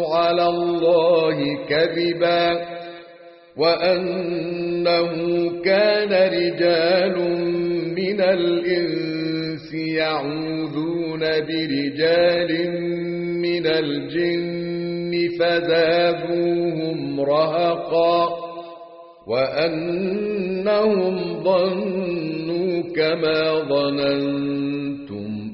على الله كذبا وأنه كان رجال من الإنس يعوذون برجال من الجن فزادوهم رهقا وأنهم ظنوا كما ظننتم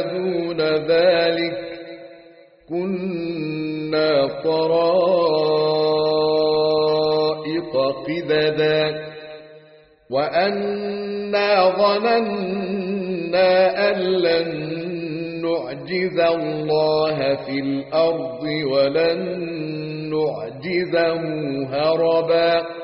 دون ذلك كنا طرائق قددا. وأنا ظننا أن لن نعجز الله في الأرض ولن نعجزه هربا.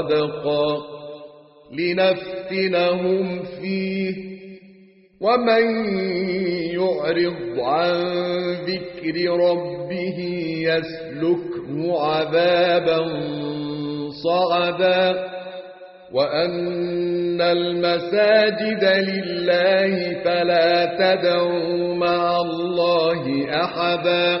غدقا لنفتنهم فيه. ومن يعرض عن ذكر ربه يسلكه عذابا صعدا وأن المساجد لله فلا تدعوا مع الله أحدا.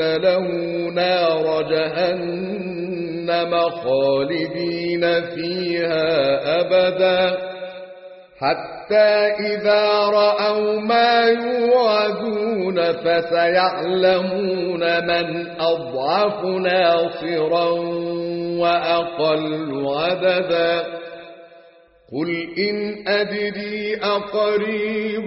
له نار جهنم خالدين فيها أبدا حتى إذا رأوا ما يوعدون فسيعلمون من أضعف ناصرا وأقل عددا قل إن أدري أقريب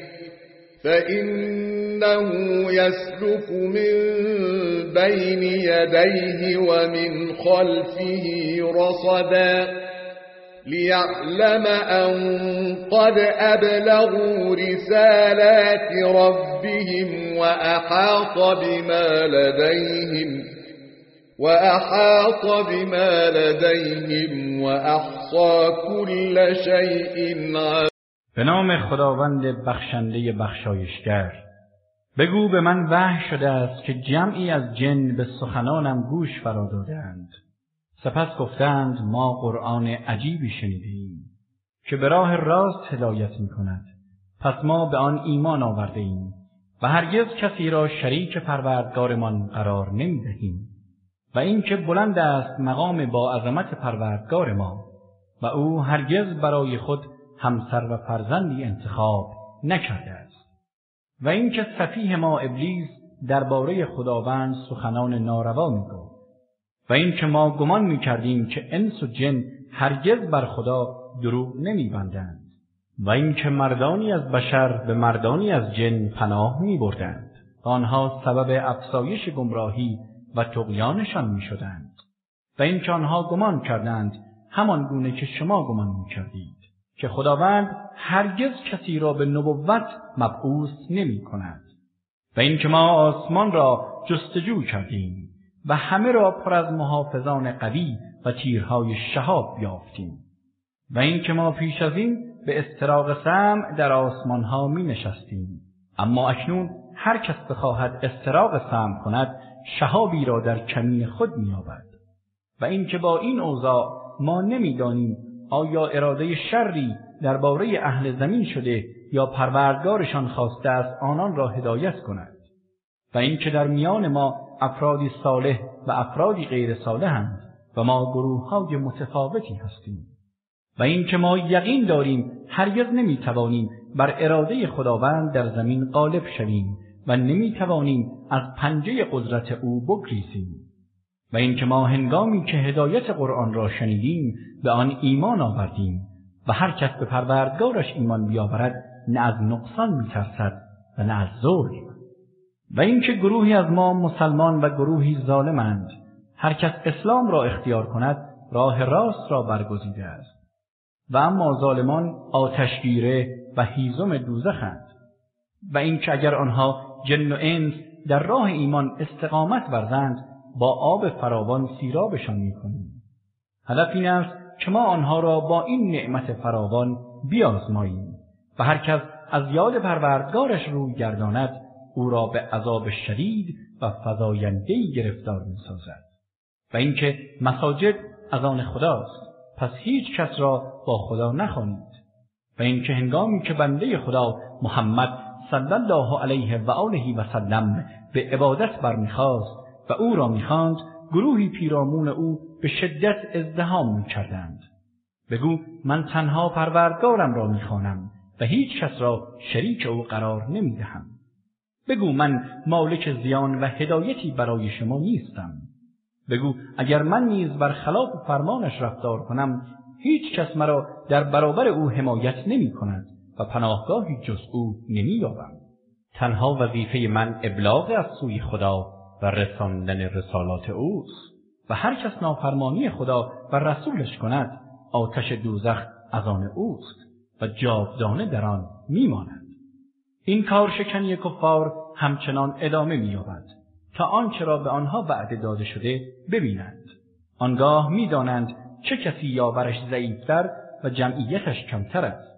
فإنه يسلك من بين يديه ومن خلفه رصدا ليعلم أن قد أبلغوا رسالات ربهم وأحاط بما لديهم وأحاط بما لديهم وأحصى كل شيء به نام خداوند بخشنده بخشایشگر. بگو به من وحی شده است که جمعی از جن به سخنانم گوش فرا دادند سپس گفتند ما قرآن عجیبی شنیدیم که به راه راست هدایت می کند پس ما به آن ایمان آورده ایم و هرگز کسی را شریک پروردگارمان قرار نمی دهیم و اینکه بلند است مقام با عظمت پروردگار ما و او هرگز برای خود همسر و فرزندی انتخاب نکرده است. و اینکه سفیه ما ابلیس درباره خداوند سخنان ناروا می‌گفت و اینکه ما گمان می‌کردیم که انس و جن هرگز بر خدا دروغ نمیبندند و اینکه مردانی از بشر به مردانی از جن پناه میبردند. آنها سبب افزایش گمراهی و طغیانشان می‌شدند. و اینکه آنها گمان کردند همان گونه که شما گمان می‌کردید. که خداوند هرگز کسی را به نبوت مبعوث نمی کند و اینکه ما آسمان را جستجو کردیم و همه را پر از محافظان قوی و تیرهای شهاب یافتیم. و اینکه ما پیش از این به استراق سمع در آسمانها می نشستیم اما اکنون هر کس بخواهد استراق سمع کند شهابی را در کمین خود مییابد. و اینکه با این اوضاع ما نمی‌دانیم آیا اراده شری درباره اهل زمین شده یا پروردگارشان خواسته است آنان را هدایت کند؟ و اینکه در میان ما افرادی صالح و افرادی غیر صالحند و ما گروه های متفاوتی هستیم. و اینکه ما یقین داریم هرگز نمی‌توانیم بر اراده خداوند در زمین غالب شویم و نمی‌توانیم از پنجه قدرت او بگریزیم. و اینکه ما هنگامی که هدایت قرآن را شنیدیم به آن ایمان آوردیم و هر کس به پروردگارش ایمان بیاورد نه از نقصان میترسد و نه از ظلم و اینکه گروهی از ما مسلمان و گروهی ظالمند هر کس اسلام را اختیار کند راه راست را برگزیده است. و اما ظالمان آتشگیره و هیزم دوزخند. و اینکه اگر آنها جن و انس در راه ایمان استقامت ورزند با آب فراوان سیرابشان می‌کنیم. هدف این است که ما آنها را با این نعمت فراوان بیازماییم و هر کس از یاد پروردگارش روی گرداند او را به عذاب شدید و فزایندهای گرفتار می‌سازد. و اینکه مساجد از آن خداست پس هیچ کس را با خدا نخوانید. و اینکه هنگامی که بنده خدا محمد صلی الله علیه و آله و سلم به عبادت برمیخواست و او را می‌خواند گروهی پیرامون او به شدت ازدحام می‌کردند بگو من تنها پروردگارم را می‌خوانم و هیچ کس را شریک او قرار نمی‌دهم. بگو من مالک زیان و هدایتی برای شما نیستم. بگو اگر من نیز بر خلاف فرمانش رفتار کنم هیچ کس مرا در برابر او حمایت نمی کند و پناهگاهی جز او نمی. تنها وظیفه من ابلاغ از سوی خدا و رساندن رسالات اوست. و هر کس نافرمانی خدا و رسولش کند آتش دوزخ از آن اوست و جاودانه در آن میماند. این کار شکنی کفار همچنان ادامه مییابد تا آنچه را به آنها وعده داده شده ببینند. آنگاه می‌دانند چه کسی یاورش ضعیفتر و جمعیتش کمتر است.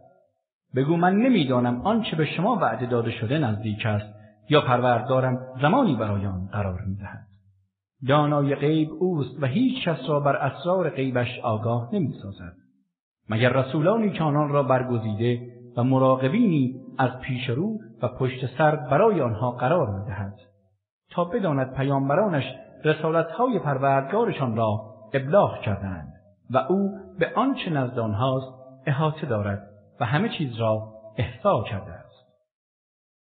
بگو من نمی‌دانم آنچه به شما وعده داده شده نزدیک است. یا پروردگارم زمانی برای آن قرار می‌دهد. دانای غیب اوست و هیچ کس را بر اسرار غیبش آگاه نمی‌سازد. مگر رسولانی که آنان را برگزیده و مراقبینی از پیش رو و پشت سر برای آنها قرار می‌دهد. تا بداند پیامبرانش رسالتهای پروردگارشان را ابلاغ کردند و او به آنچه نزد آنهاست احاطه دارد و همه چیز را احصا کرده